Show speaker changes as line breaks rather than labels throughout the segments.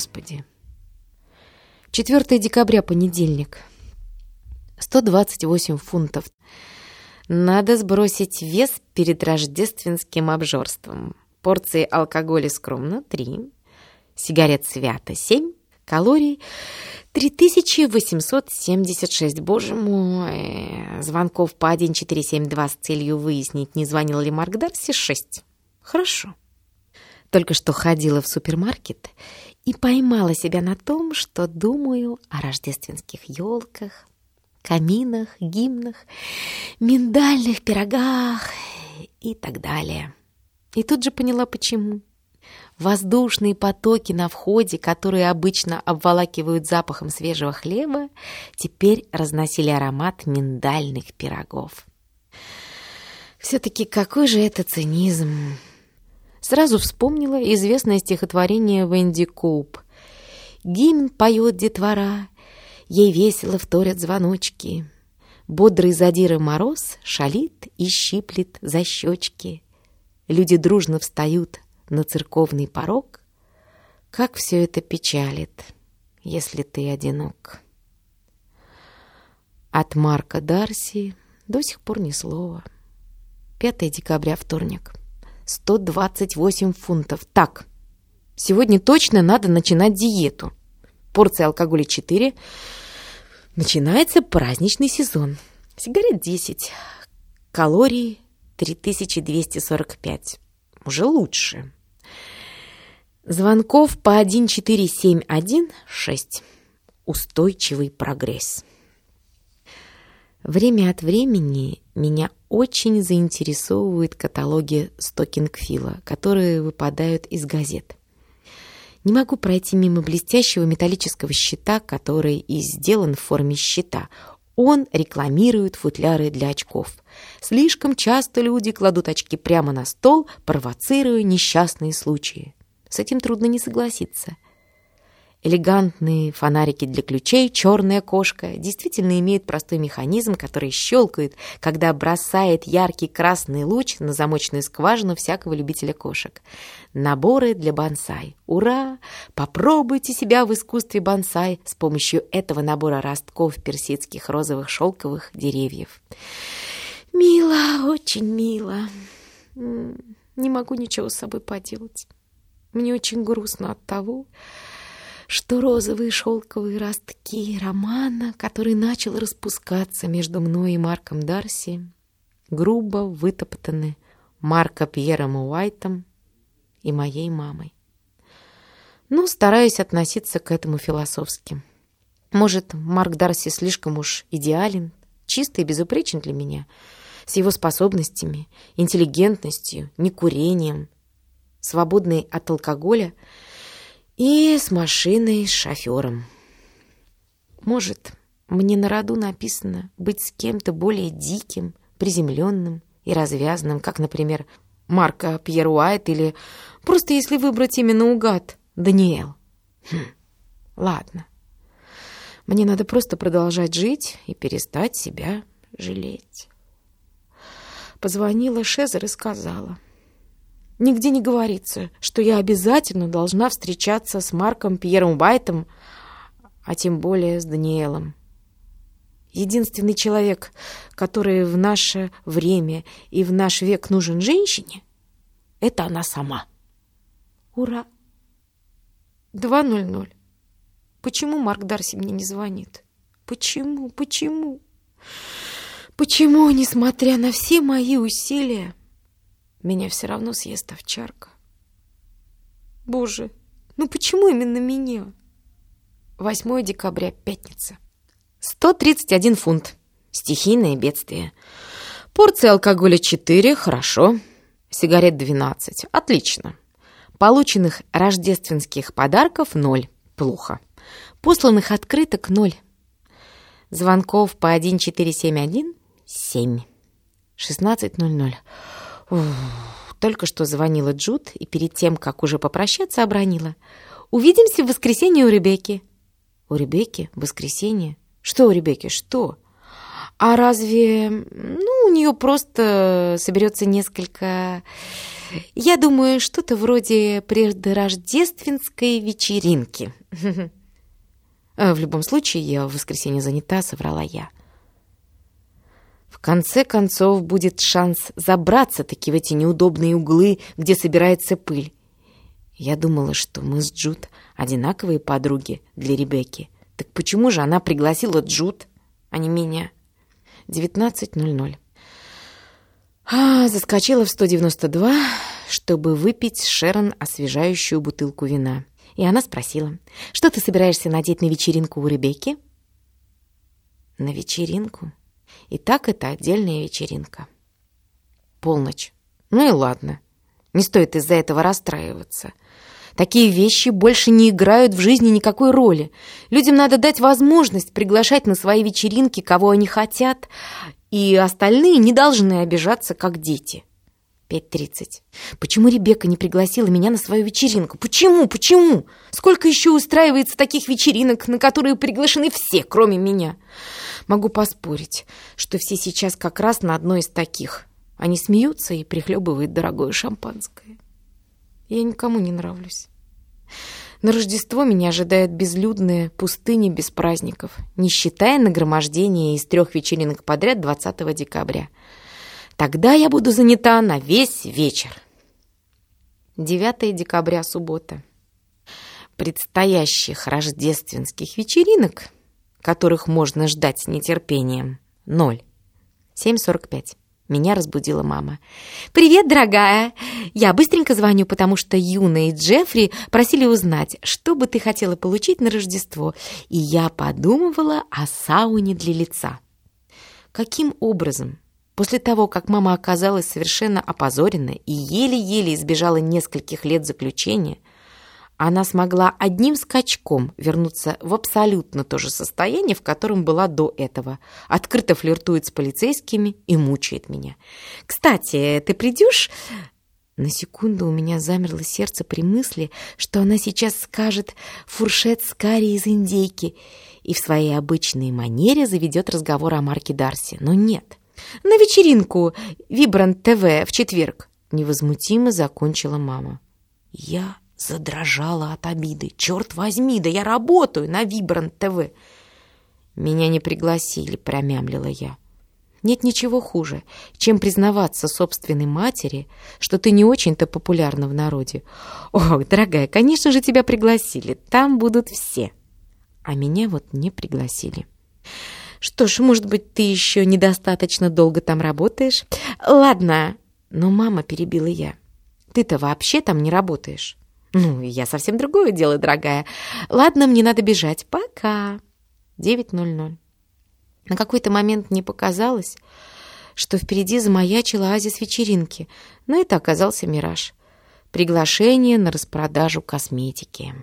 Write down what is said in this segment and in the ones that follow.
Господи! 4 декабря, понедельник. 128 фунтов. Надо сбросить вес перед рождественским обжорством. Порции алкоголя скромно 3, сигарет свято 7, калорий 3876. Боже мой. Звонков по 1472 с целью выяснить, не звонил ли Марк Дарси 6. Хорошо. Только что ходила в супермаркет и поймала себя на том, что думаю о рождественских елках, каминах, гимнах, миндальных пирогах и так далее. И тут же поняла, почему. Воздушные потоки на входе, которые обычно обволакивают запахом свежего хлеба, теперь разносили аромат миндальных пирогов. Все-таки какой же это цинизм! Сразу вспомнила известное стихотворение Венди Коуп. «Гимн поет детвора, ей весело вторят звоночки. Бодрый задира мороз шалит и щиплет за щечки. Люди дружно встают на церковный порог, как все это печалит, если ты одинок. От Марка Дарси до сих пор ни слова. 5 декабря, вторник. 128 фунтов. Так, сегодня точно надо начинать диету. Порция алкоголя 4. Начинается праздничный сезон. Сигарет 10. Калорий 3245. Уже лучше. Звонков по 1471 6. Устойчивый прогресс. Время от времени меня очень заинтересовывают каталоги Стокингфила, которые выпадают из газет. Не могу пройти мимо блестящего металлического щита, который и сделан в форме щита. Он рекламирует футляры для очков. Слишком часто люди кладут очки прямо на стол, провоцируя несчастные случаи. С этим трудно не согласиться. Элегантные фонарики для ключей, черная кошка действительно имеет простой механизм, который щелкает, когда бросает яркий красный луч на замочную скважину всякого любителя кошек. Наборы для бонсай. Ура! Попробуйте себя в искусстве бонсай с помощью этого набора ростков персидских розовых шелковых деревьев. Мило, очень мило. Не могу ничего с собой поделать. Мне очень грустно от того, что розовые шелковые ростки романа, который начал распускаться между мной и Марком Дарси, грубо вытоптаны Марко Пьером Уайтом и моей мамой. Но стараюсь относиться к этому философски. Может, Марк Дарси слишком уж идеален, чистый и безупречен для меня, с его способностями, интеллигентностью, некурением, свободный от алкоголя и с машиной с шофером. Может, мне на роду написано быть с кем-то более диким, приземленным и развязанным, как, например, Марка Пьер Уайт или просто, если выбрать именно угад, Даниэл. Хм, ладно. Мне надо просто продолжать жить и перестать себя жалеть. Позвонила Шезер и сказала — Нигде не говорится, что я обязательно должна встречаться с Марком Пьером Уайтом, а тем более с Даниэлом. Единственный человек, который в наше время и в наш век нужен женщине, это она сама. Ура! 2.00. Почему Марк Дарси мне не звонит? Почему? Почему? Почему, несмотря на все мои усилия, меня все равно съест овчарка. Боже, ну почему именно меня? 8 декабря, пятница. 131 фунт. Стихийное бедствие. Порция алкоголя 4, хорошо. Сигарет 12, отлично. Полученных рождественских подарков 0, плохо. Посланных открыток 0. Звонков по 1471 7. 16.00. Только что звонила Джуд и перед тем, как уже попрощаться, обронила. «Увидимся в воскресенье у Ребекки». «У Ребекки? Воскресенье? Что у Ребекки? Что?» А разве... Ну, у нее просто соберется несколько... Я думаю, что-то вроде предрождественской вечеринки. В любом случае, я в воскресенье занята, соврала я. Конце концов, будет шанс забраться-таки в эти неудобные углы, где собирается пыль. Я думала, что мы с Джуд одинаковые подруги для Ребекки. Так почему же она пригласила Джуд, а не меня? 19.00. А, заскочила в 192, чтобы выпить Шерон освежающую бутылку вина. И она спросила, что ты собираешься надеть на вечеринку у Ребекки? На вечеринку? И так это отдельная вечеринка. Полночь. Ну и ладно. Не стоит из-за этого расстраиваться. Такие вещи больше не играют в жизни никакой роли. Людям надо дать возможность приглашать на свои вечеринки, кого они хотят, и остальные не должны обижаться, как дети. 5.30. Почему Ребекка не пригласила меня на свою вечеринку? Почему? Почему? Сколько еще устраивается таких вечеринок, на которые приглашены все, кроме меня? Могу поспорить, что все сейчас как раз на одной из таких. Они смеются и прихлебывают дорогое шампанское. Я никому не нравлюсь. На Рождество меня ожидает безлюдная пустыня без праздников, не считая нагромождения из трех вечеринок подряд 20 декабря. Тогда я буду занята на весь вечер. 9 декабря, суббота. Предстоящих рождественских вечеринок, которых можно ждать с нетерпением, ноль. 7.45. Меня разбудила мама. «Привет, дорогая! Я быстренько звоню, потому что Юна и Джеффри просили узнать, что бы ты хотела получить на Рождество, и я подумывала о сауне для лица». Каким образом? После того, как мама оказалась совершенно опозорена и еле-еле избежала нескольких лет заключения, она смогла одним скачком вернуться в абсолютно то же состояние, в котором была до этого. Открыто флиртует с полицейскими и мучает меня. «Кстати, ты придешь?» На секунду у меня замерло сердце при мысли, что она сейчас скажет «фуршет с карри из индейки» и в своей обычной манере заведет разговор о Марке Дарси. Но нет. «На вечеринку Вибрант ТВ в четверг», — невозмутимо закончила мама. Я Задрожала от обиды. «Черт возьми, да я работаю на Вибрант ТВ!» «Меня не пригласили», — промямлила я. «Нет ничего хуже, чем признаваться собственной матери, что ты не очень-то популярна в народе. Ох, дорогая, конечно же, тебя пригласили. Там будут все. А меня вот не пригласили». «Что ж, может быть, ты еще недостаточно долго там работаешь? Ладно». Но мама перебила я. «Ты-то вообще там не работаешь». «Ну, я совсем другое дело, дорогая. Ладно, мне надо бежать. Пока». 9.00. На какой-то момент мне показалось, что впереди замаячил оазис вечеринки, но это оказался мираж. Приглашение на распродажу косметики.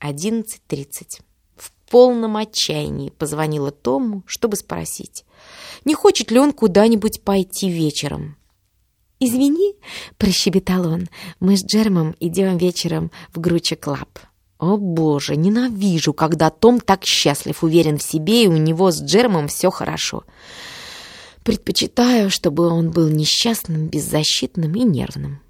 11.30. В полном отчаянии позвонила Тому, чтобы спросить, не хочет ли он куда-нибудь пойти вечером. «Извини», — прощебетал он, — «мы с Джеромом идем вечером в Groucho Club». О боже, ненавижу, когда Том так счастлив, уверен в себе, и у него с Джермом все хорошо. Предпочитаю, чтобы он был несчастным, беззащитным и нервным.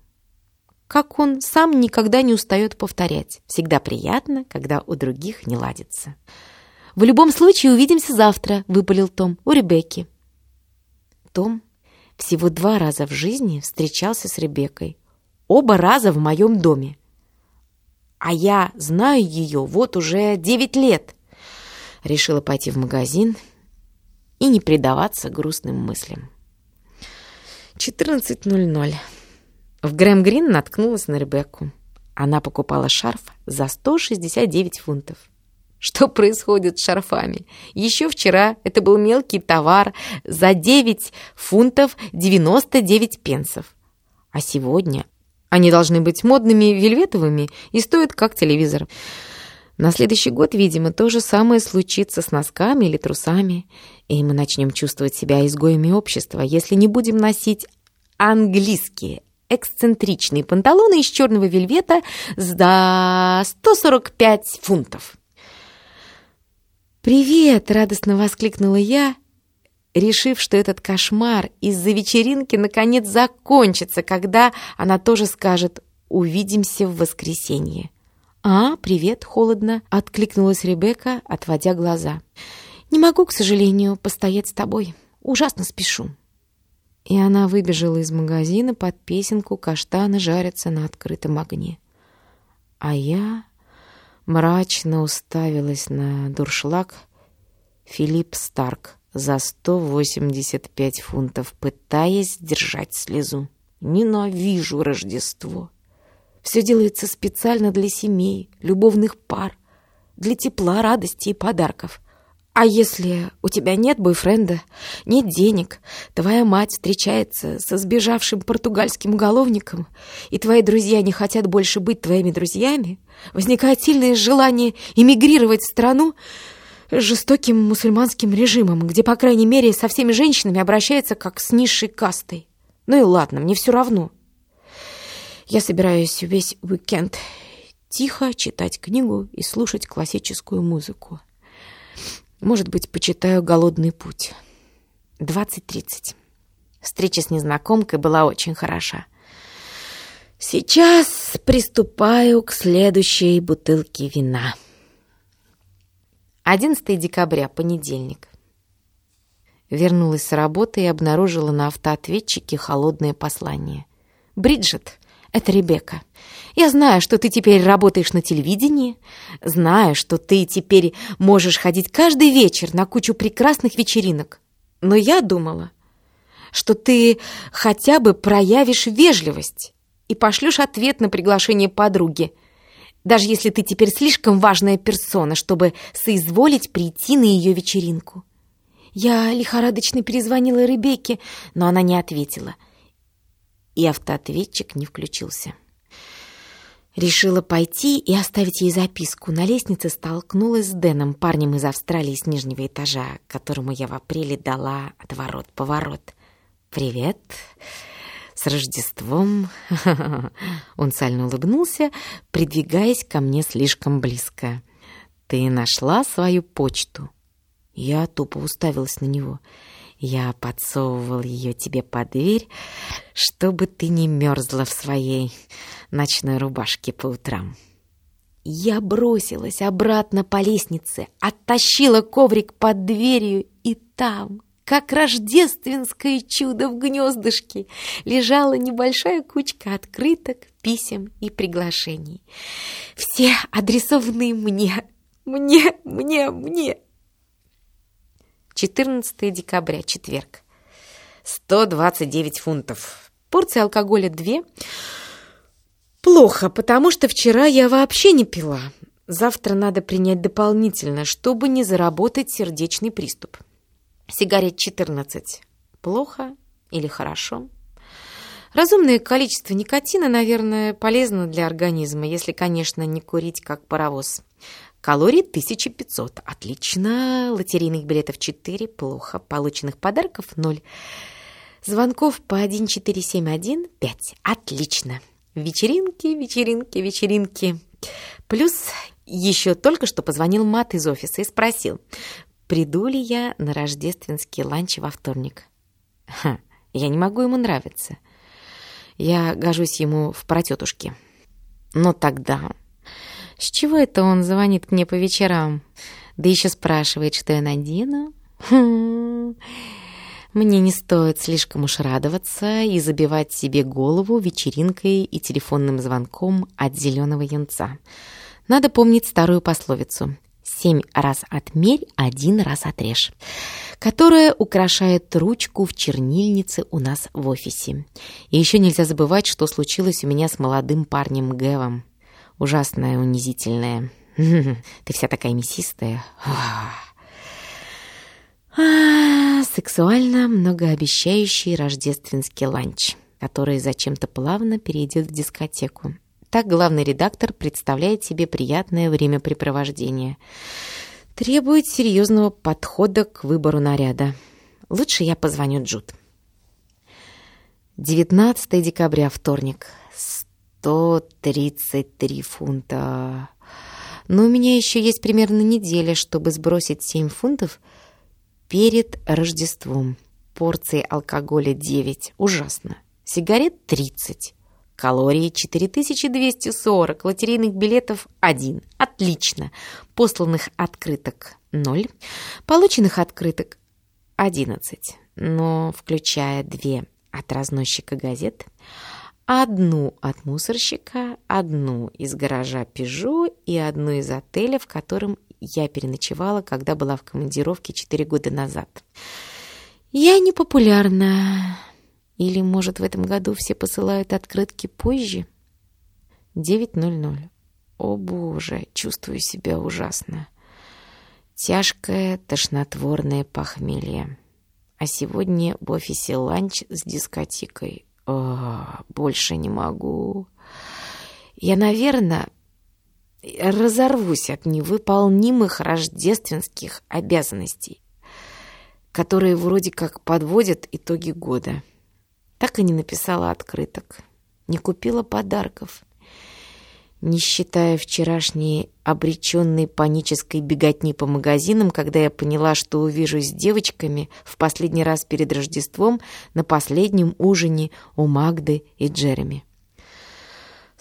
Как он сам никогда не устает повторять. Всегда приятно, когда у других не ладится. «В любом случае увидимся завтра», — выпалил Том, — «у Ребекки». Том всего два раза в жизни встречался с Ребеккой. Оба раза в моем доме. А я знаю ее вот уже девять лет. Решила пойти в магазин и не предаваться грустным мыслям. 14.00. В Грэм Грин наткнулась на Ребекку. Она покупала шарф за 169 фунтов. Что происходит с шарфами? Еще вчера это был мелкий товар за 9 фунтов 99 пенсов. А сегодня они должны быть модными вельветовыми и стоят как телевизор. На следующий год, видимо, то же самое случится с носками или трусами, и мы начнем чувствовать себя изгоями общества, если не будем носить английские эксцентричные панталоны из черного вельвета за 145 фунтов. «Привет!» — радостно воскликнула я решив, что этот кошмар из-за вечеринки наконец закончится, когда она тоже скажет «увидимся в воскресенье». «А, привет, холодно», — откликнулась Ребекка, отводя глаза. «Не могу, к сожалению, постоять с тобой. Ужасно спешу». И она выбежала из магазина под песенку «Каштаны жарятся на открытом огне». А я мрачно уставилась на дуршлаг Филипп Старк за 185 фунтов, пытаясь сдержать слезу. Ненавижу Рождество. Все делается специально для семей, любовных пар, для тепла, радости и подарков. А если у тебя нет бойфренда, нет денег, твоя мать встречается со сбежавшим португальским уголовником, и твои друзья не хотят больше быть твоими друзьями, возникает сильное желание эмигрировать в страну с жестоким мусульманским режимом, где, по крайней мере, со всеми женщинами обращаются как с низшей кастой. Ну и ладно, мне все равно. Я собираюсь весь уикенд тихо читать книгу и слушать классическую музыку. Может быть, почитаю «Голодный путь». 20.30. Встреча с незнакомкой была очень хороша. Сейчас приступаю к следующей бутылке вина. 11 декабря, понедельник. Вернулась с работы и обнаружила на автоответчике холодное послание. «Бриджит, это Ребекка. Я знаю, что ты теперь работаешь на телевидении, знаю, что ты теперь можешь ходить каждый вечер на кучу прекрасных вечеринок. Но я думала, что ты хотя бы проявишь вежливость и пошлешь ответ на приглашение подруги, даже если ты теперь слишком важная персона, чтобы соизволить прийти на ее вечеринку. Я лихорадочно перезвонила Ребекке, но она не ответила, и автоответчик не включился. Решила пойти и оставить ей записку. На лестнице столкнулась с Дэном, парнем из Австралии с нижнего этажа, которому я в апреле дала отворот-поворот. «Привет! С Рождеством!» Он сально улыбнулся, придвигаясь ко мне слишком близко. «Ты нашла свою почту?» Я тупо уставилась на него. Я подсовывал ее тебе под дверь, чтобы ты не мерзла в своей ночной рубашке по утрам. Я бросилась обратно по лестнице, оттащила коврик под дверью, и там, как рождественское чудо в гнездышке, лежала небольшая кучка открыток, писем и приглашений. Все адресованы мне, мне, мне, мне. 14 декабря, четверг. 129 фунтов. Порция алкоголя 2. Плохо, потому что вчера я вообще не пила. Завтра надо принять дополнительно, чтобы не заработать сердечный приступ. Сигарет 14. Плохо или хорошо? Разумное количество никотина, наверное, полезно для организма, если, конечно, не курить как паровоз. Калорий 1500. Отлично. Лотерейных билетов 4. Плохо. Полученных подарков 0. Звонков по 1471 5. Отлично. Вечеринки, вечеринки, вечеринки. Плюс еще только что позвонил Мат из офиса и спросил, приду ли я на рождественский ланч во вторник. Ха, я не могу ему нравиться. Я гожусь ему в протетушке. Но тогда с чего это он звонит мне по вечерам? Да еще спрашивает, что я надену? Хм. Мне не стоит слишком уж радоваться и забивать себе голову вечеринкой и телефонным звонком от зеленого юнца. Надо помнить старую пословицу «Семь раз отмерь, один раз отрежь», которая украшает ручку в чернильнице у нас в офисе. И еще нельзя забывать, что случилось у меня с молодым парнем Гэвом ужасная, унизительная. Ты вся такая мясистая. А, сексуально многообещающий рождественский ланч, который зачем-то плавно перейдет в дискотеку. Так главный редактор представляет себе приятное времяпрепровождение. Требует серьезного подхода к выбору наряда. Лучше я позвоню Джуд. 19 декабря, вторник. 133 фунта. Но у меня еще есть примерно неделя, чтобы сбросить 7 фунтов перед Рождеством. Порции алкоголя 9. Ужасно. Сигарет 30. Калории 4240. Лотерейных билетов 1. Отлично. Посланных открыток 0. Полученных открыток 11. Но включая две от разносчика газет, одну от мусорщика, одну из гаража «Пежо» и одну из отеля, в котором я переночевала, когда была в командировке 4 года назад. Я не популярна. Или, может, в этом году все посылают открытки позже? 9.00. О, боже, чувствую себя ужасно. Тяжкое, тошнотворное похмелье. А сегодня в офисе ланч с дискотекой. О, больше не могу. Я, наверное, разорвусь от невыполнимых рождественских обязанностей, которые вроде как подводят итоги года. Так и не написала открыток, не купила подарков, не считая вчерашней обреченной панической беготни по магазинам, когда я поняла, что увижусь с девочками в последний раз перед Рождеством на последнем ужине у Магды и Джереми.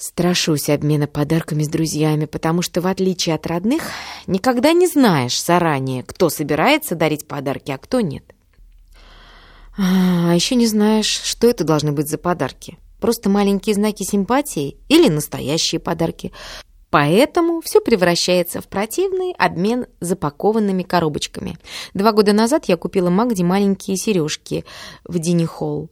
Страшусь обмена подарками с друзьями, потому что, в отличие от родных, никогда не знаешь заранее, кто собирается дарить подарки, а кто нет. А еще не знаешь, что это должны быть за подарки. Просто маленькие знаки симпатии или настоящие подарки. Поэтому все превращается в противный обмен запакованными коробочками. Два года назад я купила Магде маленькие сережки в Дини Холл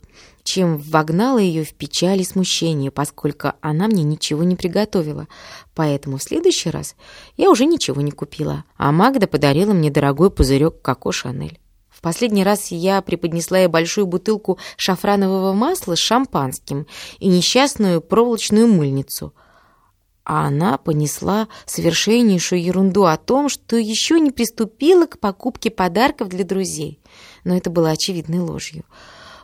чем вогнала ее в печаль и смущение, поскольку она мне ничего не приготовила. Поэтому в следующий раз я уже ничего не купила, а Магда подарила мне дорогой пузырек Коко Шанель. В последний раз я преподнесла ей большую бутылку шафранового масла с шампанским и несчастную проволочную мыльницу. А она понесла совершеннейшую ерунду о том, что еще не приступила к покупке подарков для друзей. Но это было очевидной ложью.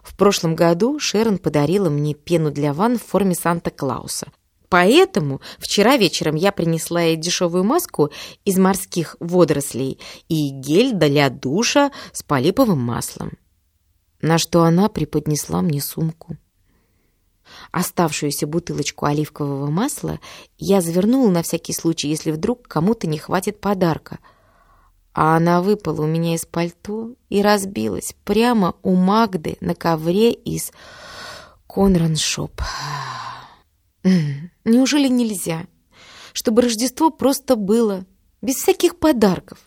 В прошлом году Шерон подарила мне пену для ванн в форме Санта-Клауса. Поэтому вчера вечером я принесла ей дешевую маску из морских водорослей и гель для душа с полиповым маслом. На что она преподнесла мне сумку. Оставшуюся бутылочку оливкового масла я завернула на всякий случай, если вдруг кому-то не хватит подарка – а она выпала у меня из пальто и разбилась прямо у Магды на ковре из Конраншоп. Неужели нельзя, чтобы Рождество просто было, без всяких подарков?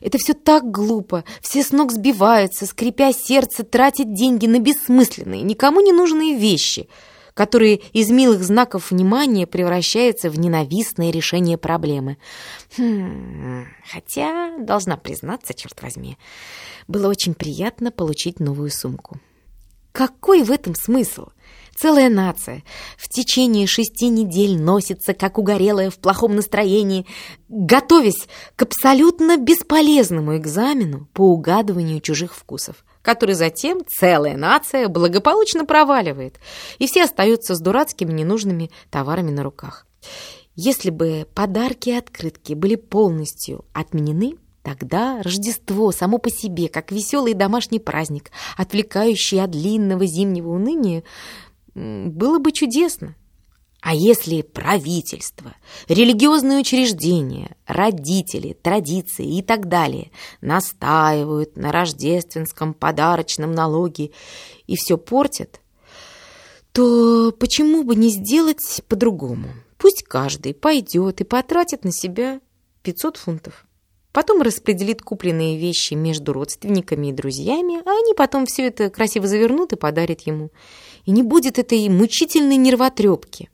Это все так глупо, все с ног сбиваются, скрипя сердце, тратят деньги на бессмысленные, никому не нужные вещи — которые из милых знаков внимания превращаются в ненавистное решение проблемы. Хм, хотя, должна признаться, черт возьми, было очень приятно получить новую сумку. Какой в этом смысл? Целая нация в течение шести недель носится, как угорелая в плохом настроении, готовясь к абсолютно бесполезному экзамену по угадыванию чужих вкусов который затем целая нация благополучно проваливает, и все остаются с дурацкими ненужными товарами на руках. Если бы подарки и открытки были полностью отменены, Тогда Рождество само по себе, как веселый домашний праздник, отвлекающий от длинного зимнего уныния, было бы чудесно. А если правительство, религиозные учреждения, родители, традиции и так далее настаивают на рождественском подарочном налоге и все портят, то почему бы не сделать по-другому? Пусть каждый пойдет и потратит на себя 500 фунтов. Потом распределит купленные вещи между родственниками и друзьями, а они потом все это красиво завернут и подарят ему. И не будет этой мучительной нервотрепки.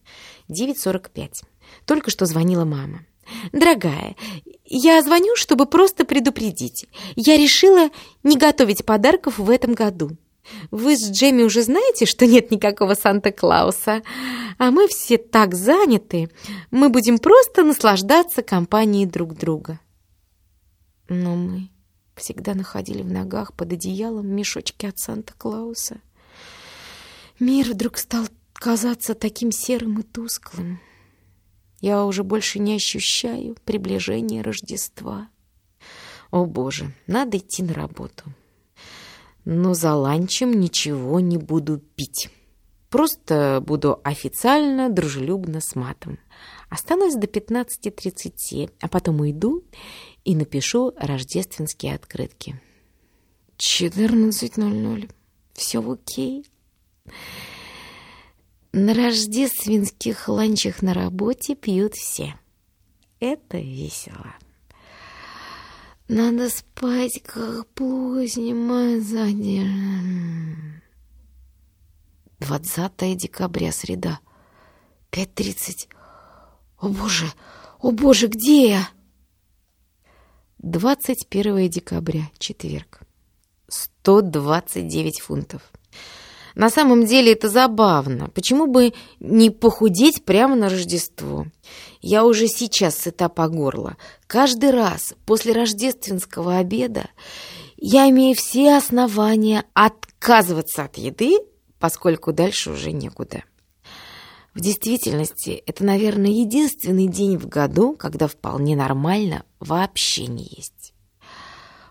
9.45. Только что звонила мама. «Дорогая, я звоню, чтобы просто предупредить. Я решила не готовить подарков в этом году. Вы с Джемми уже знаете, что нет никакого Санта-Клауса, а мы все так заняты. Мы будем просто наслаждаться компанией друг друга». Но мы всегда находили в ногах под одеялом мешочки от Санта-Клауса. Мир вдруг стал казаться таким серым и тусклым. Я уже больше не ощущаю приближения Рождества. О, Боже, надо идти на работу. но за ланчем ничего не буду пить. Просто буду официально, дружелюбно с матом. Останусь до 15.30, а потом уйду и напишу рождественские открытки. 14.00. Все окей. На рождественских ланчах на работе пьют все. Это весело. Надо спать, как поздним сзади. 20 декабря, среда. 5.30. О боже, о боже, где я? 21 декабря, четверг. 129 фунтов. На самом деле это забавно. Почему бы не похудеть прямо на Рождество? Я уже сейчас сыта по горло. Каждый раз после рождественского обеда я имею все основания отказываться от еды, поскольку дальше уже некуда. В действительности, это, наверное, единственный день в году, когда вполне нормально вообще не есть.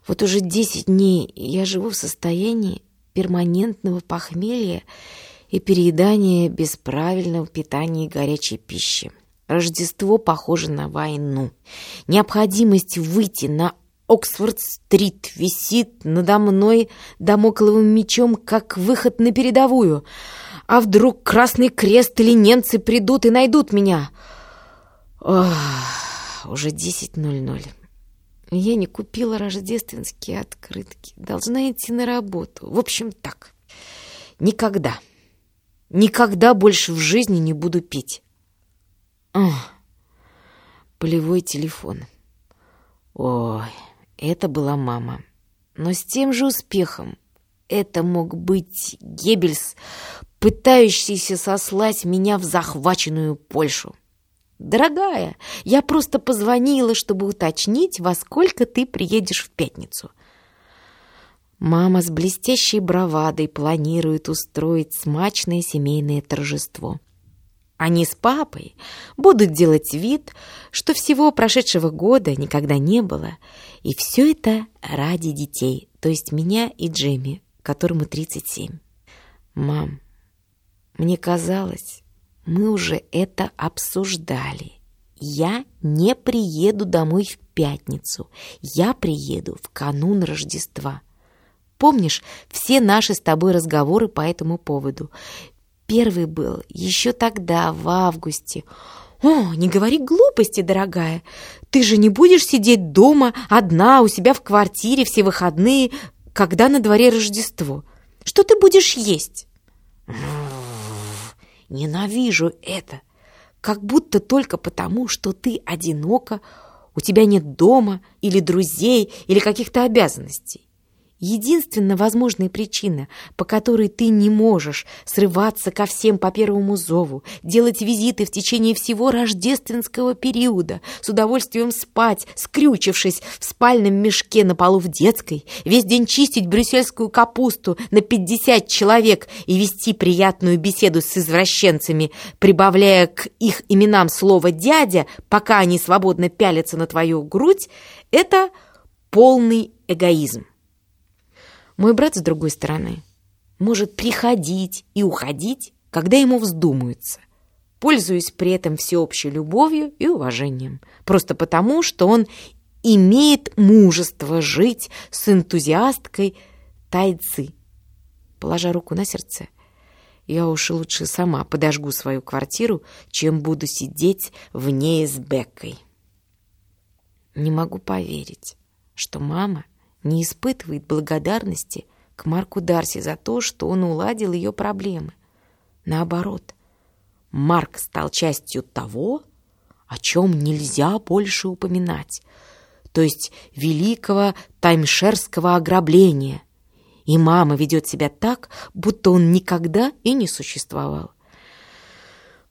Вот уже 10 дней я живу в состоянии перманентного похмелья и переедания без правильного питания и горячей пищи. Рождество похоже на войну. Необходимость выйти на Оксфорд-стрит висит надо мной домокловым мечом, как выход на передовую. А вдруг Красный Крест или немцы придут и найдут меня? Ох, уже 10.00. Я не купила рождественские открытки. Должна идти на работу. В общем, так. Никогда, никогда больше в жизни не буду пить. Ах, полевой телефон. Ой, это была мама. Но с тем же успехом это мог быть Геббельс, пытающийся сослать меня в захваченную Польшу. «Дорогая, я просто позвонила, чтобы уточнить, во сколько ты приедешь в пятницу». Мама с блестящей бравадой планирует устроить смачное семейное торжество. Они с папой будут делать вид, что всего прошедшего года никогда не было, и все это ради детей, то есть меня и Джейми, которому 37. Мам, мне казалось, мы уже это обсуждали. Я не приеду домой в пятницу. Я приеду в канун Рождества. Помнишь все наши с тобой разговоры по этому поводу? Первый был еще тогда, в августе. «О, не говори глупости, дорогая! Ты же не будешь сидеть дома одна у себя в квартире все выходные, когда на дворе Рождество. Что ты будешь есть?» Ненавижу это. Как будто только потому, что ты одинока, у тебя нет дома или друзей или каких-то обязанностей. Единственная возможная причина, по которой ты не можешь срываться ко всем по первому зову, делать визиты в течение всего рождественского периода, с удовольствием спать, скрючившись в спальном мешке на полу в детской, весь день чистить брюссельскую капусту на 50 человек и вести приятную беседу с извращенцами, прибавляя к их именам слово «дядя», пока они свободно пялятся на твою грудь, это полный эгоизм. Мой брат, с другой стороны, может приходить и уходить, когда ему вздумается, пользуясь при этом всеобщей любовью и уважением, просто потому, что он имеет мужество жить с энтузиасткой тайцы. Положа руку на сердце, я уж лучше сама подожгу свою квартиру, чем буду сидеть в ней с Беккой. Не могу поверить, что мама — не испытывает благодарности к Марку Дарси за то, что он уладил ее проблемы. Наоборот, Марк стал частью того, о чем нельзя больше упоминать, то есть великого таймшерского ограбления. И мама ведет себя так, будто он никогда и не существовал.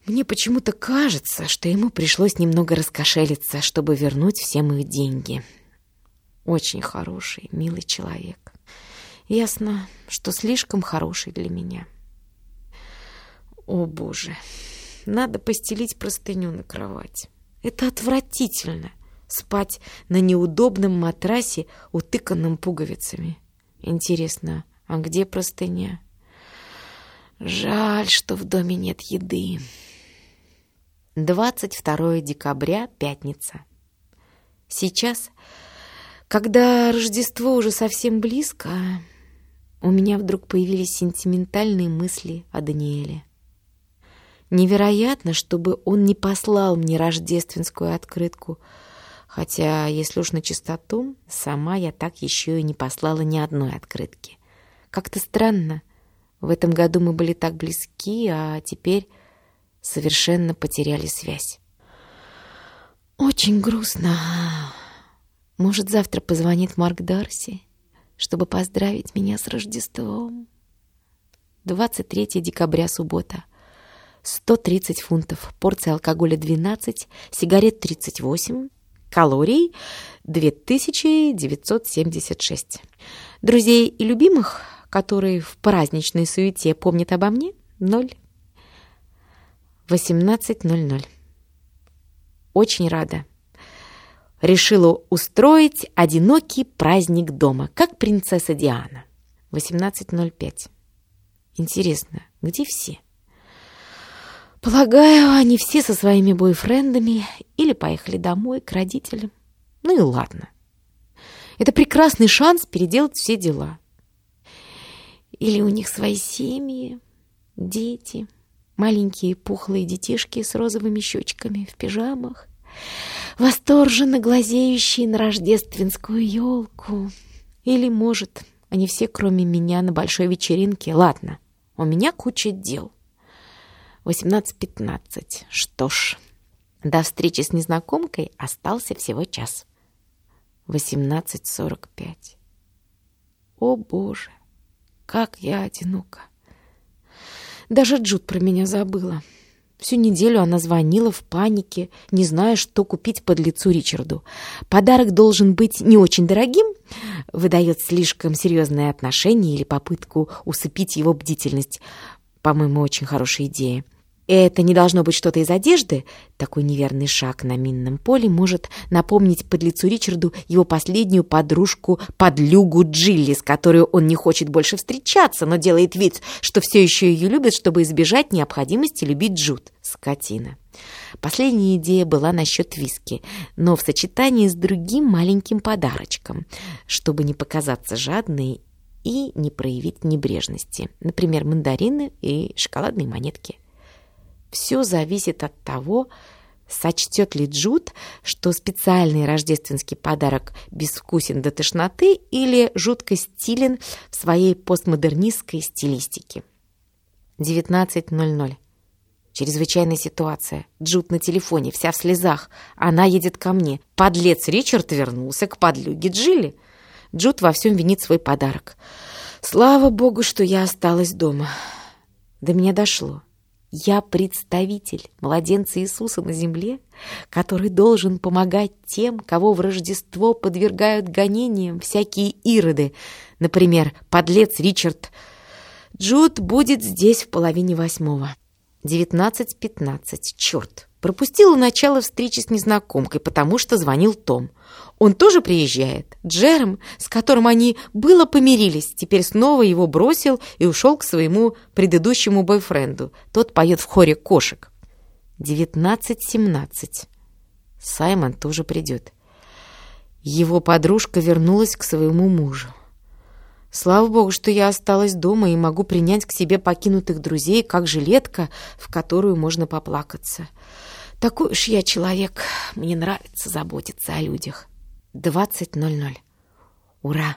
Мне почему-то кажется, что ему пришлось немного раскошелиться, чтобы вернуть все мои деньги. Очень хороший, милый человек. Ясно, что слишком хороший для меня. О, Боже, надо постелить простыню на кровать. Это отвратительно — спать на неудобном матрасе, утыканном пуговицами. Интересно, А где простыня? Жаль, что в доме нет еды. 22 декабря, пятница. Сейчас, когда Рождество уже совсем близко, у меня вдруг появились сентиментальные мысли о Даниэле. Невероятно, чтобы он не послал мне рождественскую открытку, хотя, если уж на чистоту, сама я так еще и не послала ни одной открытки. Как-то странно. В этом году мы были так близки, а теперь совершенно потеряли связь. Очень грустно. Может, завтра позвонит Марк Дарси, чтобы поздравить меня с Рождеством. 23 декабря, суббота. 130 фунтов, порция алкоголя 12, сигарет 38, калорий 2976. Друзей и любимых, которые в праздничной суете помнят обо мне, ноль. 18.00. Очень рада. Решила устроить одинокий праздник дома, как принцесса Диана. 18.05. Интересно, где все? Полагаю, они все со своими бойфрендами или поехали домой к родителям. Ну и ладно. Это прекрасный шанс переделать все дела. Или у них свои семьи, дети, маленькие пухлые детишки с розовыми щечками в пижамах, восторженно глазеющие на рождественскую елку. Или, может, они все, кроме меня, на большой вечеринке. Ладно, у меня куча дел. 18.15. Что ж, до встречи с незнакомкой остался всего час. 18.45. О, Боже, как я одинока. Даже Джуд про меня забыла. Всю неделю она звонила в панике, не зная, что купить под лицу Ричарду. Подарок должен быть не очень дорогим, выдает слишком серьезное отношение или попытку усыпить его бдительность. По-моему, очень хорошая идея. Это не должно быть что-то из одежды. Такой неверный шаг на минном поле может напомнить подлецу Ричарду его последнюю подружку, подлюгу Джилли, с которой он не хочет больше встречаться, но делает вид, что все еще ее любит, чтобы избежать необходимости любить Джуд. Скотина. Последняя идея была насчет виски, но в сочетании с другим маленьким подарочком, чтобы не показаться жадной и не проявить небрежности. Например, мандарины и шоколадные монетки. Все зависит от того, сочтет ли Джуд, что специальный рождественский подарок безвкусен до тошноты или жутко стилен в своей постмодернистской стилистике. 19.00. Чрезвычайная ситуация. Джуд на телефоне, вся в слезах. Она едет ко мне. Подлец Ричард вернулся к подлюге Джилли. Джуд во всем винит свой подарок. Слава богу, что я осталась дома. До меня дошло. Я представитель младенца Иисуса на земле, который должен помогать тем, кого в Рождество подвергают гонениям всякие ироды. Например, подлец Ричард. Джуд будет здесь в половине восьмого. Девятнадцать пятнадцать. Черт! Пропустила начало встречи с незнакомкой, потому что звонил Том. Он тоже приезжает. Джером, с которым они было помирились, теперь снова его бросил и ушел к своему предыдущему бойфренду. Тот поет в хоре кошек. 19.17. Саймон тоже придет. Его подружка вернулась к своему мужу. Слава богу, что я осталась дома и могу принять к себе покинутых друзей, как жилетка, в которую можно поплакаться. Такой уж я человек, мне нравится заботиться о людях. 20.00. Ура!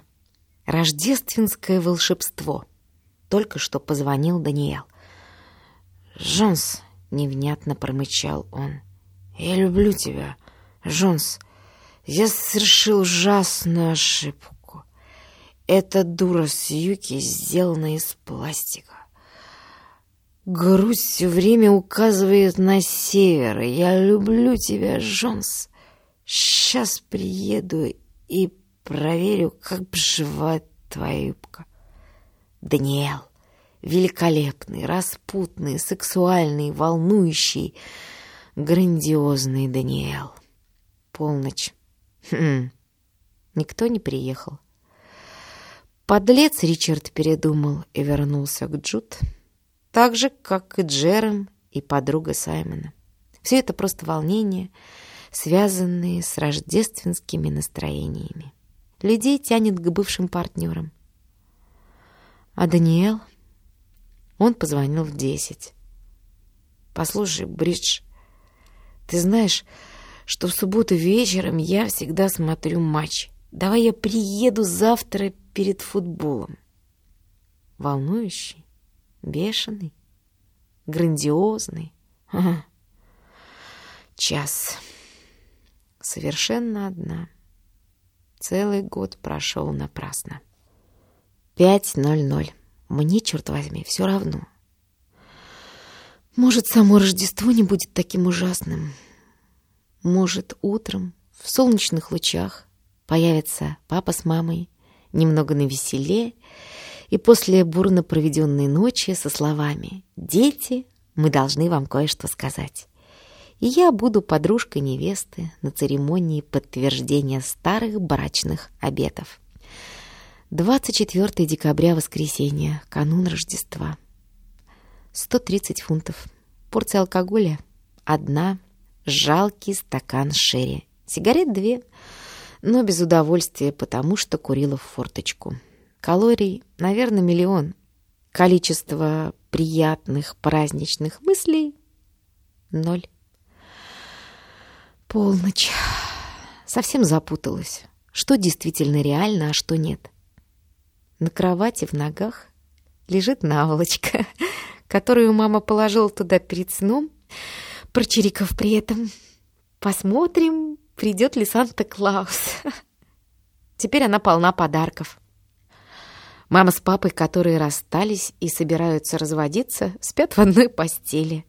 Рождественское волшебство. Только что позвонил Даниэл. «Джонс», — невнятно промычал он, — «я люблю тебя, Джонс. Я совершил ужасную ошибку. Эта дура Сьюки сделана из пластика. Грудь все время указывает на север. Я люблю тебя, Джонс. Сейчас приеду и проверю, как поживает твоя юбка. Даниэл. Великолепный, распутный, сексуальный, волнующий, грандиозный Даниэл. Полночь. Хм. Никто не приехал. Подлец Ричард передумал и вернулся к Джуд, так же, как и Джером и подруга Саймона. Все это просто волнение, связанные с рождественскими настроениями. Людей тянет к бывшим партнерам. А Даниэл? Он позвонил в десять. «Послушай, Бридж, ты знаешь, что в субботу вечером я всегда смотрю матч. Давай я приеду завтра перед футболом. Волнующий, бешеный, грандиозный. Час. Совершенно одна. Целый год прошел напрасно. Пять ноль ноль. Мне, черт возьми, все равно. Может, само Рождество не будет таким ужасным. Может, утром, в солнечных лучах, появятся папа с мамой, немного навеселе, и после бурно проведенной ночи со словами «Дети, мы должны вам кое-что сказать». И я буду подружкой невесты на церемонии подтверждения старых брачных обетов. 24 декабря, воскресенье, канун Рождества. 130 фунтов. Порция алкоголя – одна, жалкий стакан шерри. Сигарет две – но без удовольствия, потому что курила в форточку. Калорий, наверное, миллион. Количество приятных праздничных мыслей — ноль. Полночь. Совсем запуталась. Что действительно реально, а что нет. На кровати в ногах лежит наволочка, которую мама положила туда перед сном, прочирикав при этом. Посмотрим, придет ли Санта-Клаус. Теперь она полна подарков. Мама с папой, которые расстались и собираются разводиться, спят в одной постели.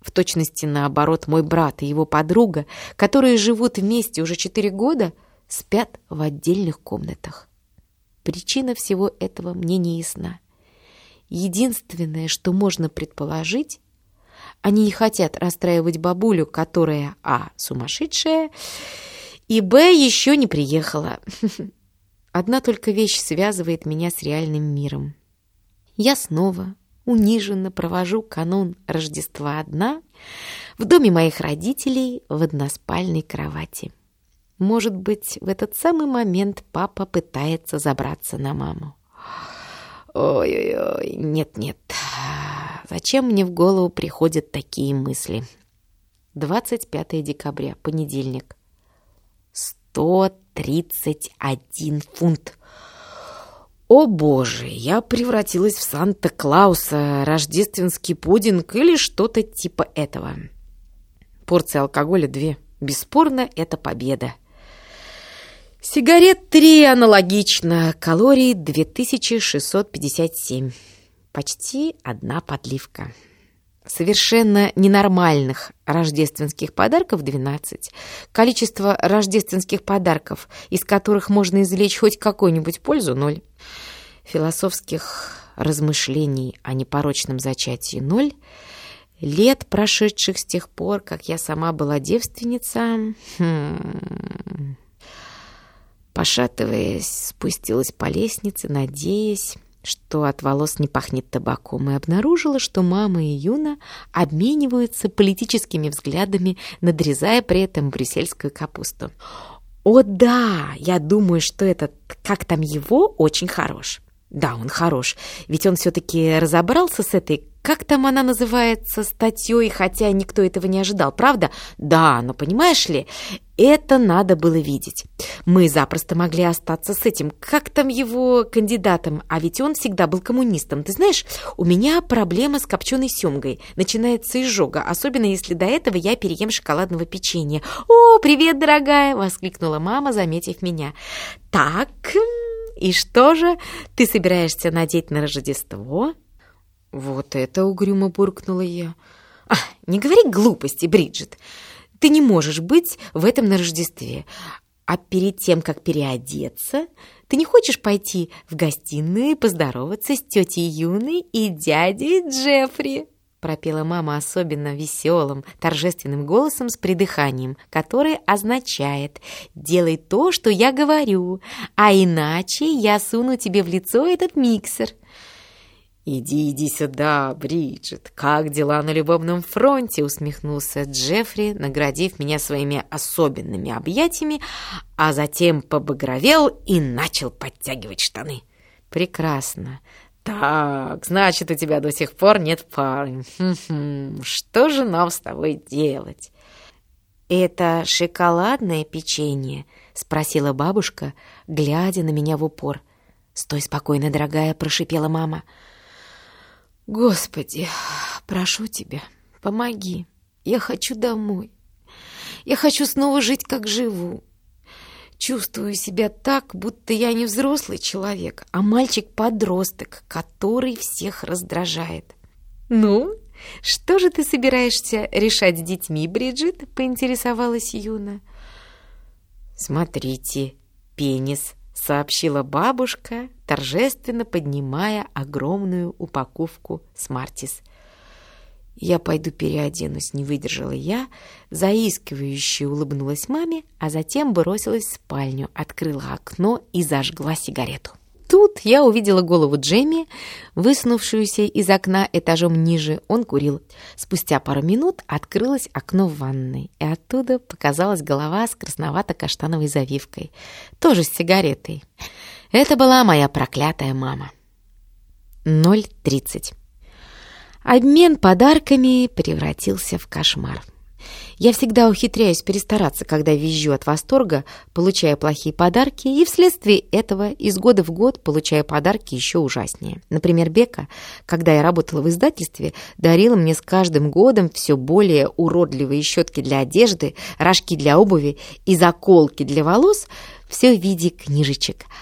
В точности наоборот, мой брат и его подруга, которые живут вместе уже четыре года, спят в отдельных комнатах. Причина всего этого мне не ясна. Единственное, что можно предположить, они не хотят расстраивать бабулю, которая, а, сумасшедшая, и, б, еще не приехала. Одна только вещь связывает меня с реальным миром. Я снова униженно провожу канун Рождества одна в доме моих родителей в односпальной кровати. Может быть, в этот самый момент папа пытается забраться на маму. Ой-ой-ой, нет-нет, Зачем мне в голову приходят такие мысли? 25 декабря, понедельник. 131 фунт. О боже, я превратилась в Санта-Клауса, рождественский пудинг или что-то типа этого. Порция алкоголя две. Бесспорно, это победа. Сигарет три аналогично, калорий 2657 почти одна подливка. Совершенно ненормальных рождественских подарков 12. Количество рождественских подарков, из которых можно извлечь хоть какую-нибудь пользу – ноль. Философских размышлений о непорочном зачатии – ноль. Лет, прошедших с тех пор, как я сама была девственница... Хм... Пошатываясь, спустилась по лестнице, надеясь что от волос не пахнет табаком, и обнаружила, что мама и Юна обмениваются политическими взглядами, надрезая при этом брюссельскую капусту. «О да, я думаю, что этот, как там его, очень хорош». Да, он хорош, ведь он все-таки разобрался с этой, как там она называется, статьей, хотя никто этого не ожидал, правда? Да, но понимаешь ли, это надо было видеть. Мы запросто могли остаться с этим, как там его кандидатом, а ведь он всегда был коммунистом. Ты знаешь, у меня проблема с копченой семгой. Начинается изжога, особенно если до этого я переем шоколадного печенья. «О, привет, дорогая!» — воскликнула мама, заметив меня. «Так, и что же ты собираешься надеть на Рождество?» «Вот это угрюмо буркнула я». «А, не говори глупости, Бриджит. Ты не можешь быть в этом на Рождестве. А перед тем, как переодеться, ты не хочешь пойти в гостиную и поздороваться с тетей Юной и дядей Джеффри?» пропела мама особенно веселым, торжественным голосом с придыханием, который означает «делай то, что я говорю, а иначе я суну тебе в лицо этот миксер». «Иди, иди сюда, Бриджит! Как дела на любовном фронте?» усмехнулся Джеффри, наградив меня своими особенными объятиями, а затем побагровел и начал подтягивать штаны. «Прекрасно. «Так, значит, у тебя до сих пор нет пары. Что же нам с тобой делать?» «Это шоколадное печенье?» — спросила бабушка, глядя на меня в упор. «Стой спокойно, дорогая», — прошипела мама. «Господи, прошу тебя, помоги. Я хочу домой. Я хочу снова жить, как живу. Чувствую себя так, будто я не взрослый человек, а мальчик-подросток, который всех раздражает. «Ну, что же ты собираешься решать с детьми, Бриджит?» — поинтересовалась Юна.
«Смотрите, пенис», — сообщила бабушка, торжественно поднимая огромную упаковку «Смартис». «Я пойду переоденусь», — не выдержала я, заискивающе улыбнулась маме, а затем бросилась в спальню, открыла окно и зажгла сигарету. Тут я увидела голову Джемми, высунувшуюся из окна этажом ниже. Он курил. Спустя пару минут открылось окно в ванной, и оттуда показалась голова с красновато-каштановой завивкой, тоже с сигаретой. Это была моя проклятая мама. 0.30. Обмен подарками превратился в кошмар. Я всегда ухитряюсь перестараться, когда визжу от восторга, получая плохие подарки, и вследствие этого из года в год получаю подарки еще ужаснее. Например, Бека, когда я работала в издательстве, дарила мне с каждым годом все более уродливые щетки для одежды, рожки для обуви и заколки для волос, все в виде книжечек –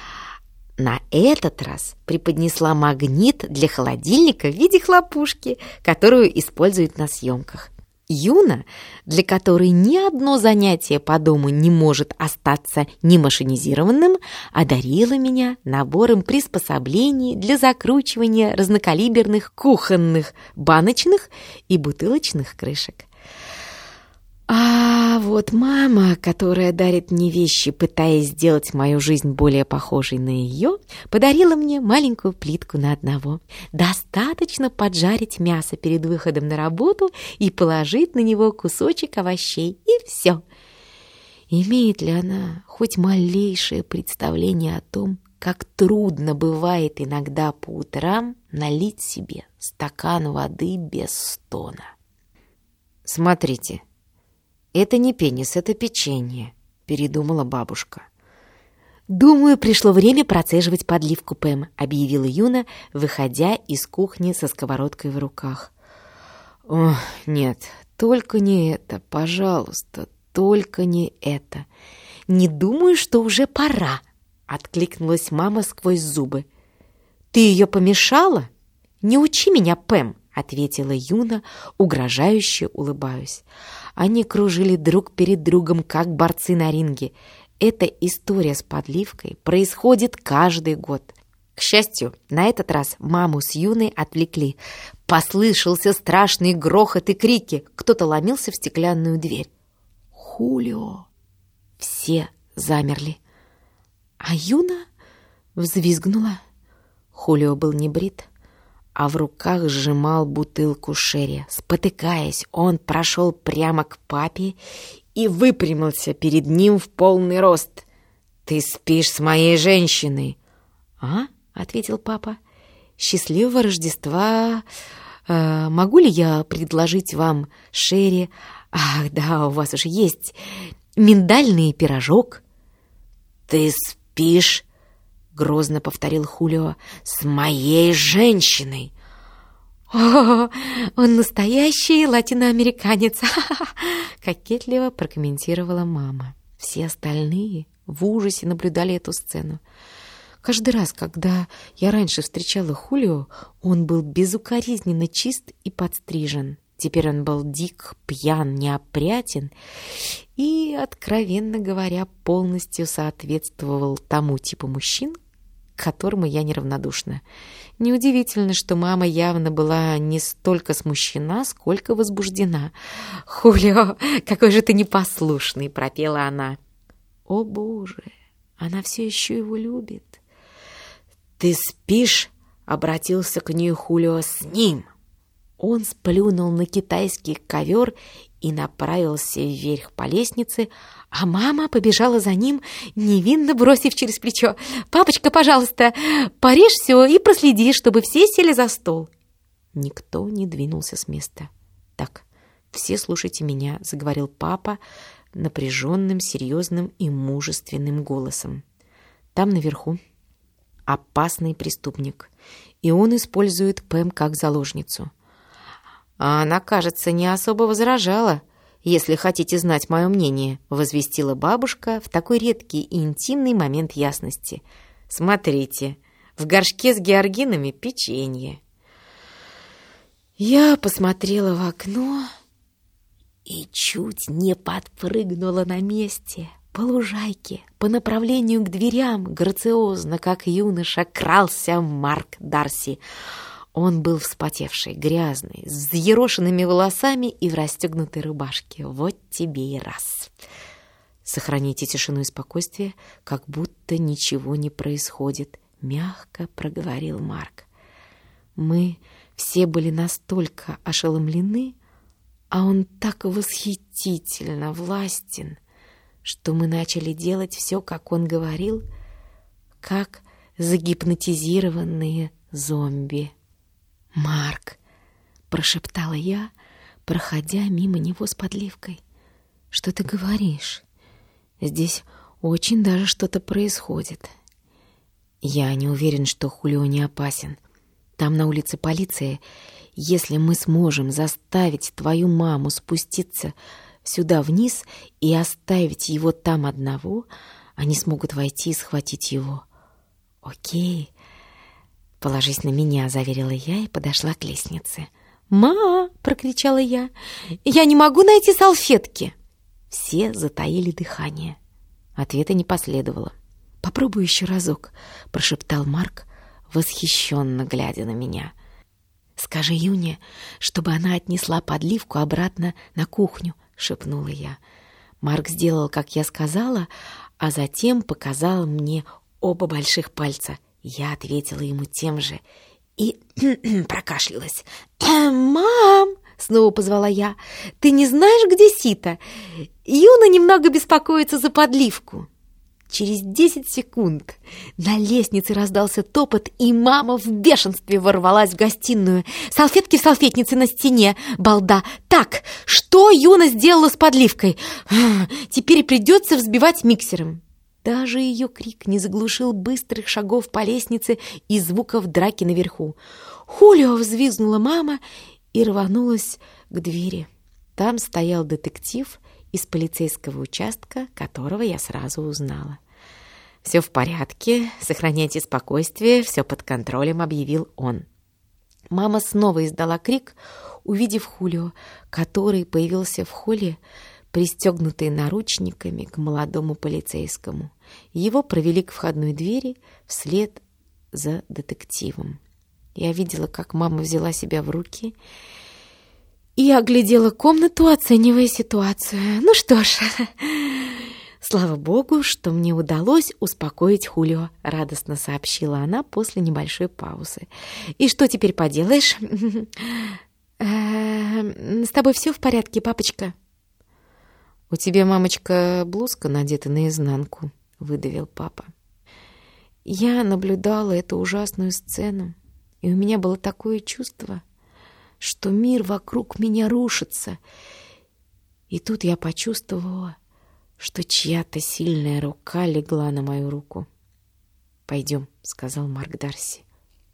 на этот раз преподнесла магнит для холодильника в виде хлопушки, которую используют на съемках. Юна, для которой ни одно занятие по дому не может остаться не машинизированным, одарила меня набором приспособлений для закручивания разнокалиберных кухонных, баночных и бутылочных крышек. А вот мама, которая дарит мне вещи, пытаясь сделать мою жизнь более похожей на ее, подарила мне маленькую плитку на одного. Достаточно поджарить мясо перед выходом на работу и положить на него кусочек овощей, и все. Имеет ли она хоть малейшее представление о том, как трудно бывает иногда по утрам налить себе стакан воды без стона? Смотрите, «Это не пенис, это печенье», — передумала бабушка. «Думаю, пришло время процеживать подливку Пэм», — объявила Юна, выходя из кухни со сковородкой в руках. «О, нет, только не это, пожалуйста, только не это. Не думаю, что уже пора», — откликнулась мама сквозь зубы. «Ты ее помешала? Не учи меня, Пэм», — ответила Юна, угрожающе улыбаясь. Они кружили друг перед другом, как борцы на ринге. Эта история с подливкой происходит каждый год. К счастью, на этот раз маму с Юной отвлекли. Послышался страшный грохот и крики. Кто-то ломился в стеклянную дверь. «Хулио!» Все замерли. А Юна взвизгнула. Хулио был не брит а в руках сжимал бутылку Шерри. Спотыкаясь, он прошел прямо к папе и выпрямился перед ним в полный рост. «Ты спишь с моей женщиной!» «А?» — ответил папа. «Счастливого Рождества! Э, могу ли я предложить вам Шерри? Ах, да, у вас уже есть миндальный пирожок!» «Ты спишь грозно повторил Хулио, с моей женщиной. «О, он настоящий латиноамериканец!» — кокетливо прокомментировала мама. Все остальные в ужасе наблюдали эту сцену. Каждый раз, когда я раньше встречала Хулио, он был безукоризненно чист и подстрижен. Теперь он был дик, пьян, неопрятен и, откровенно говоря, полностью соответствовал тому типу мужчин, которому я неравнодушна.
Неудивительно, что мама явно была не столько смущена, сколько возбуждена. «Хулио, какой же ты непослушный!» — пропела она. «О, Боже! Она все еще его любит!» «Ты спишь?» — обратился к ней Хулио с ним. Он сплюнул на китайский ковер и направился вверх по лестнице, а мама побежала за ним, невинно бросив через плечо. «Папочка, пожалуйста, порежь все и проследи, чтобы все сели за стол». Никто не двинулся с места. «Так, все слушайте меня», — заговорил папа напряженным, серьезным и мужественным голосом. «Там наверху опасный преступник, и он использует Пэм как заложницу». А она, кажется, не особо возражала, если хотите знать мое мнение», — возвестила бабушка в такой редкий и интимный момент ясности. «Смотрите, в горшке с георгинами печенье». Я посмотрела в окно и чуть не подпрыгнула на месте. По лужайке, по направлению к дверям, грациозно, как юноша, крался Марк Дарси — он был вспотевший, грязный, с взъерошенными волосами и в расстегнутой рубашке. Вот тебе и раз. Сохраните тишину и спокойствие, как будто ничего не происходит, мягко проговорил Марк. Мы все были настолько ошеломлены, а он так восхитительно властен, что мы начали делать все, как он говорил, как загипнотизированные зомби. «Марк!» — прошептала я, проходя мимо него с подливкой. «Что ты говоришь? Здесь очень даже что-то происходит». «Я не уверен, что Хулио не опасен. Там на улице полиция. Если мы сможем заставить твою маму спуститься сюда вниз и оставить его там одного, они смогут войти и схватить его». «Окей», «Положись на меня», — заверила я и подошла к лестнице. «Ма!» — прокричала я. «Я не могу найти салфетки!» Все затаили дыхание. Ответа не последовало. «Попробуй еще разок», — прошептал Марк, восхищенно глядя на меня. «Скажи Юне, чтобы она отнесла подливку обратно на кухню», — шепнула я. Марк сделал, как я сказала, а затем показал мне оба больших пальца — я ответила ему тем же и прокашлялась. «Мам!» — снова позвала я. «Ты не знаешь, где Сита? Юна немного беспокоится за подливку». Через десять секунд на лестнице раздался топот, и мама в бешенстве ворвалась в гостиную. Салфетки в салфетнице на стене, балда. Так, что Юна сделала с подливкой? Теперь придется взбивать миксером. Даже ее крик не заглушил быстрых шагов по лестнице и звуков драки наверху. «Хулио!» — взвизгнула мама и рванулась к двери. Там стоял детектив из полицейского участка, которого я сразу узнала. «Все в порядке, сохраняйте спокойствие, все под контролем», — объявил он. Мама снова издала крик, увидев Хулио, который появился в холле, пристегнутый наручниками к молодому полицейскому. Его провели к входной двери вслед за детективом. Я видела, как мама взяла себя в руки и оглядела комнату, оценивая ситуацию. Ну что ж, слава богу, что мне удалось успокоить Хулио, радостно сообщила она после небольшой паузы. И что теперь поделаешь? Эм, с тобой все в порядке, папочка? У тебя, мамочка, блузка надета наизнанку. — выдавил папа. Я наблюдала эту ужасную сцену, и у меня было такое чувство, что мир вокруг меня рушится. И тут я почувствовала, что чья-то сильная рука легла на мою руку. «Пойдем», — сказал Марк Дарси.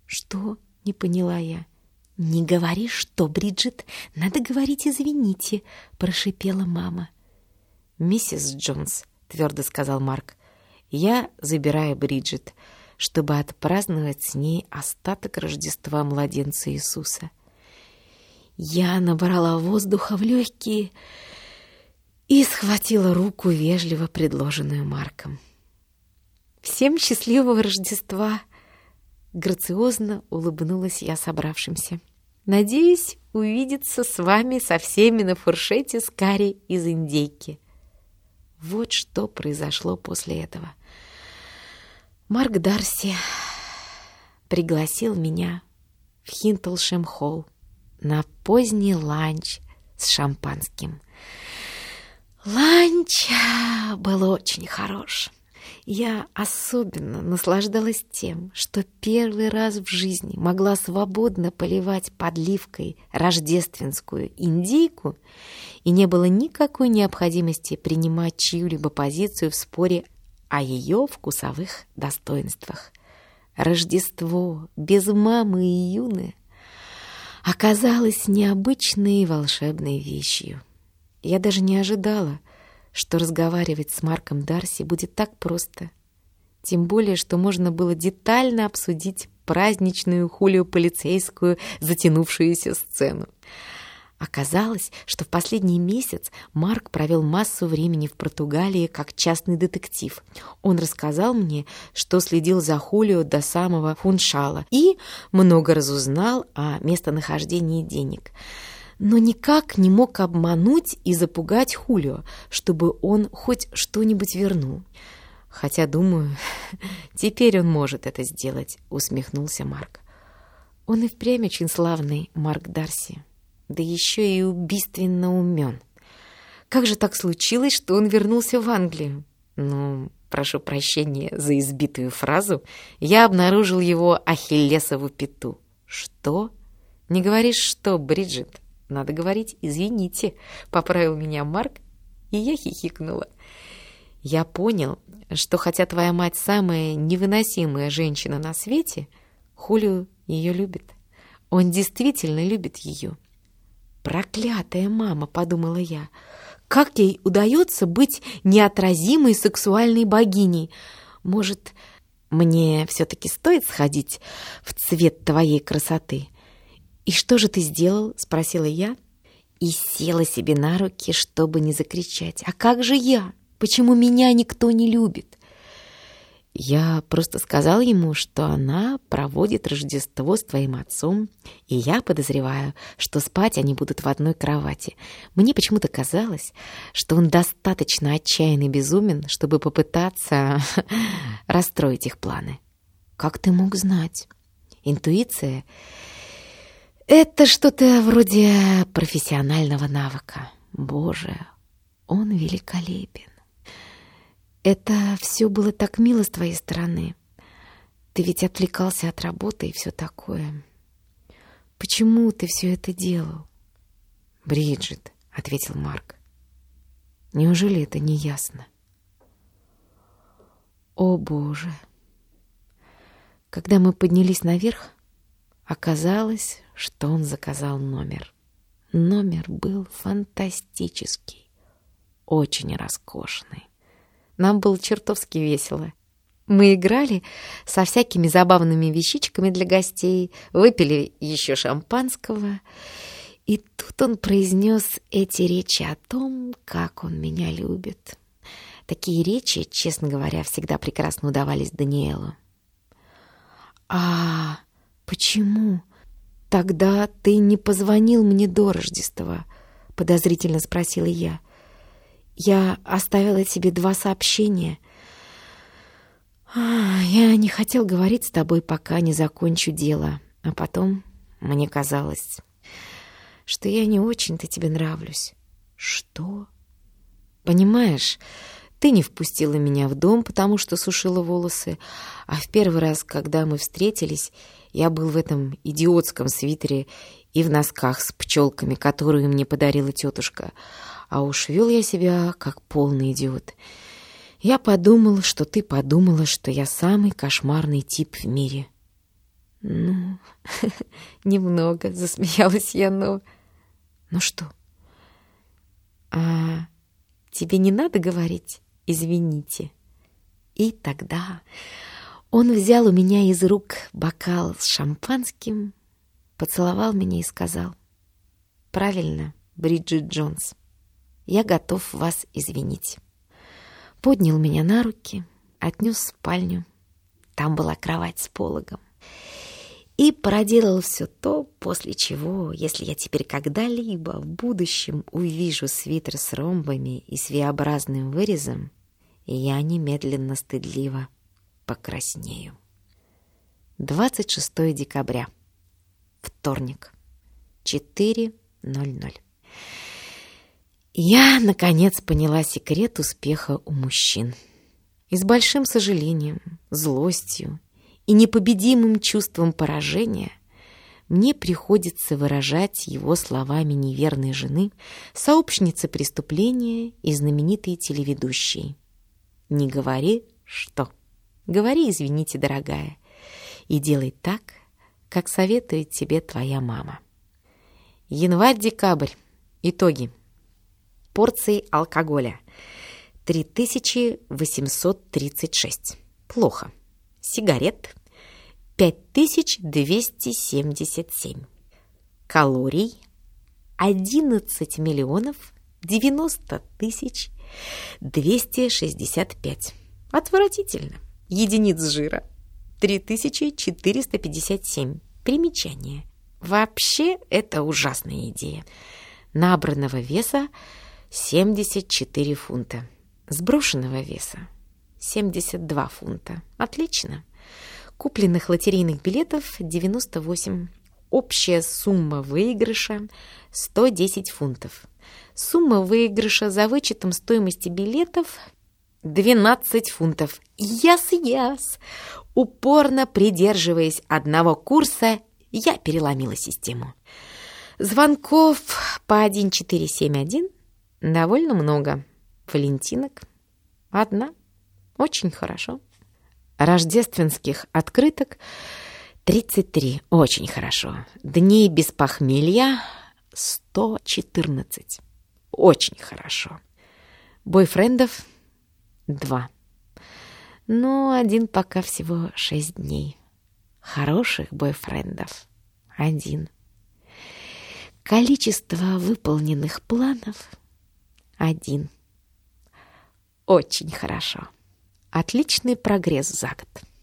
«Что?» — не поняла я. «Не говори, что, Бриджит, надо говорить «извините», — прошипела мама. «Миссис Джонс», — твердо сказал Марк, я забираю Бриджит, чтобы отпраздновать с ней остаток Рождества младенца Иисуса. Я набрала воздуха в легкие и схватила руку, вежливо предложенную Марком. «Всем счастливого Рождества!» Грациозно улыбнулась я собравшимся. «Надеюсь увидеться с вами со всеми на фуршете с карри из индейки». Вот что произошло после этого. Марк Дарси пригласил меня в Хинтлшем-холл на поздний ланч с шампанским. Ланч был очень хорош. Я особенно наслаждалась тем, что первый раз в жизни могла свободно поливать подливкой рождественскую индейку, и не было никакой необходимости принимать чью-либо позицию в споре о ее вкусовых достоинствах. Рождество без мамы и юны оказалось необычной и волшебной вещью. Я даже не ожидала, что разговаривать с Марком Дарси будет так просто. Тем более, что можно было детально обсудить праздничную хулию полицейскую затянувшуюся сцену. Оказалось, что в последний месяц Марк провел массу времени в Португалии как частный детектив. Он рассказал мне, что следил за Хулио до самого Фуншала и много разузнал о местонахождении денег. Но никак не мог обмануть и запугать Хулио, чтобы он хоть что-нибудь вернул. Хотя, думаю, теперь он может это сделать, усмехнулся Марк. Он и впрямь очень славный, Марк Дарси да еще и убийственно умен. Как же так случилось, что он вернулся в Англию? Ну, прошу прощения за избитую фразу, я обнаружил его ахиллесову пяту. Что? Не говоришь что, Бриджит? Надо говорить «извините», — поправил меня Марк, и я хихикнула. Я понял, что хотя твоя мать самая невыносимая женщина на свете, Хулию ее любит. Он действительно любит ее. «Проклятая мама!» — подумала я. «Как ей удается быть неотразимой сексуальной богиней? Может, мне все-таки стоит сходить в цвет твоей красоты?» «И что же ты сделал?» — спросила я и села себе на руки, чтобы не закричать. «А как же я? Почему меня никто не любит?» Я просто сказал ему, что она проводит Рождество с твоим отцом, и я подозреваю, что спать они будут в одной кровати. Мне почему-то казалось, что он достаточно отчаянный безумен, чтобы попытаться расстроить их планы. Как ты мог знать? Интуиция — это что-то вроде профессионального навыка. Боже, он великолепен. Это все было так мило с твоей стороны. Ты ведь отвлекался от работы и все такое. Почему ты все это делал? Бриджит, — ответил Марк. Неужели это не ясно? О, Боже! Когда мы поднялись наверх, оказалось, что он заказал номер. Номер был фантастический, очень роскошный. Нам было чертовски весело. Мы играли со всякими забавными вещичками для гостей, выпили еще шампанского. И тут он произнес эти речи о том, как он меня любит. Такие речи, честно говоря, всегда прекрасно удавались Даниэлу. «А почему тогда ты не позвонил мне до Рождества?» — подозрительно спросила я. Я оставила тебе два сообщения. А, я не хотел говорить с тобой, пока не закончу дело. А потом мне казалось, что я не очень-то тебе нравлюсь. Что? Понимаешь, ты не впустила меня в дом, потому что сушила волосы, а в первый раз, когда мы встретились, я был в этом идиотском свитере и в носках с пчелками, которую мне подарила тетушка. А уж вел я себя как полный идиот. Я подумал, что ты подумала, что я самый кошмарный тип в мире. Ну, немного, засмеялась я, но... Ну что? А тебе не надо говорить «извините»? И тогда он взял у меня из рук бокал с шампанским, поцеловал меня и сказал «Правильно, Бриджит Джонс» я готов вас извинить. Поднял меня на руки, отнес в спальню. Там была кровать с пологом. и проделал все то, после чего, если я теперь когда-либо в будущем увижу свитер с ромбами и с V-образным вырезом, я немедленно стыдливо покраснею. 26 декабря. Вторник. 4.00. Я, наконец, поняла секрет успеха у мужчин. И с большим сожалением, злостью и непобедимым чувством поражения мне приходится выражать его словами неверной жены, сообщницы преступления и знаменитой телеведущей. «Не говори, что...» Говори, извините, дорогая, и делай так, как советует тебе твоя мама. Январь-декабрь. Итоги. Порции алкоголя. 3836. Плохо. Сигарет. 5277. Калорий. 11 миллионов 90 тысяч 265. Отвратительно единиц жира. 3457. Примечание. Вообще, это ужасная идея. Набранного веса 74 фунта. Сброшенного веса 72 фунта. Отлично. Купленных лотерейных билетов 98. Общая сумма выигрыша 110 фунтов. Сумма выигрыша за вычетом стоимости билетов 12 фунтов. Яс-яс! Упорно придерживаясь одного курса, я переломила систему. Звонков по 1471 довольно много. Валентинок одна. Очень хорошо. Рождественских открыток 33. Очень хорошо. Дней без похмелья 114. Очень хорошо. Бойфрендов два. Но один пока всего шесть дней. Хороших бойфрендов один. Количество выполненных планов один. Очень хорошо. Отличный прогресс за год.